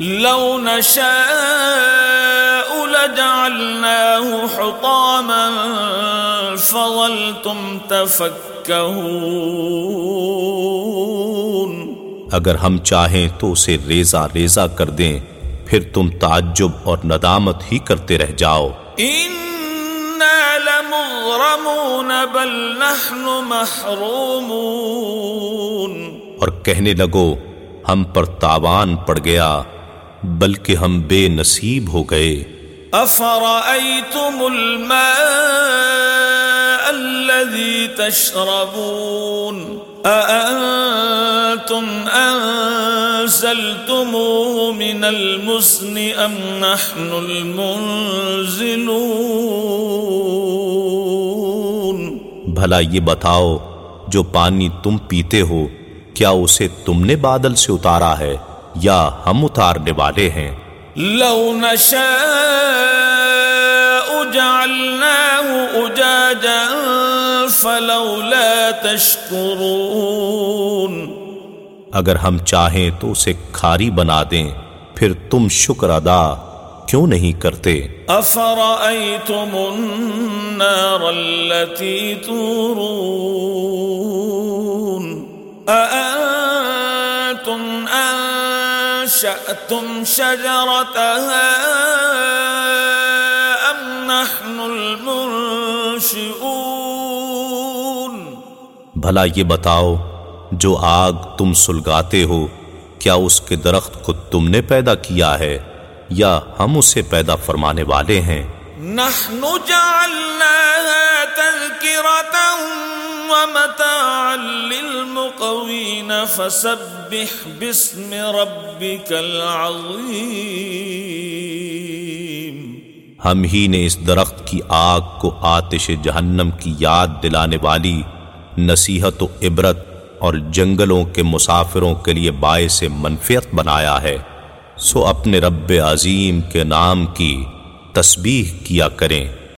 لو نشاء لجعلناه حطاما فظلتم تفكهون اگر ہم چاہیں تو اسے ریزہ ریزہ کر دیں پھر تم تعجب اور ندامت ہی کرتے رہ جاؤ۔ إنا لمغرمون بل نحن محرومون۔ اور کہنے لگو ہم پر تاوان پڑ گیا۔ بلکہ ہم بے نصیب ہو گئے۔ أفرأيتم الماء الذي تشربون؟ أأنتم أنزلتموه من المسن أم نحن المنزلون؟ بھلا یہ بتاؤ جو پانی تم پیتے ہو کیا اسے تم نے بادل سے اتارا ہے؟ یا ہم اتارنے والے ہیں۔ لو نشاء جعلناه أجاجا فلولا تشكرون اگر ہم چاہیں تو اسے کھاری بنا دیں پھر تم شکر ادا کیوں نہیں کرتے؟ أفرأيتم النار التي تورون۔ أنشأتم شجرتها أم نحن المنشئون بھلا یہ بتاؤ، جو آگ تم سلگاتے ہو، کیا اس کے درخت کو تم نے پیدا کیا ہے، یا ہم اسے پیدا فرمانے والے ہیں؟ نحن جعلناها تذكرة ومتاعا للمقوين، فسبح باسم ربك العظيم. ہم ہی نے اس درخت کی آگ کو آتش جہنم کی یاد دلانے والی نصیحت و عبرت اور جنگلوں کے مسافروں کے لیے باعث منفیت بنایا ہے، سو اپنے رب عظیم کے نام کی تسبیح کیا کریں۔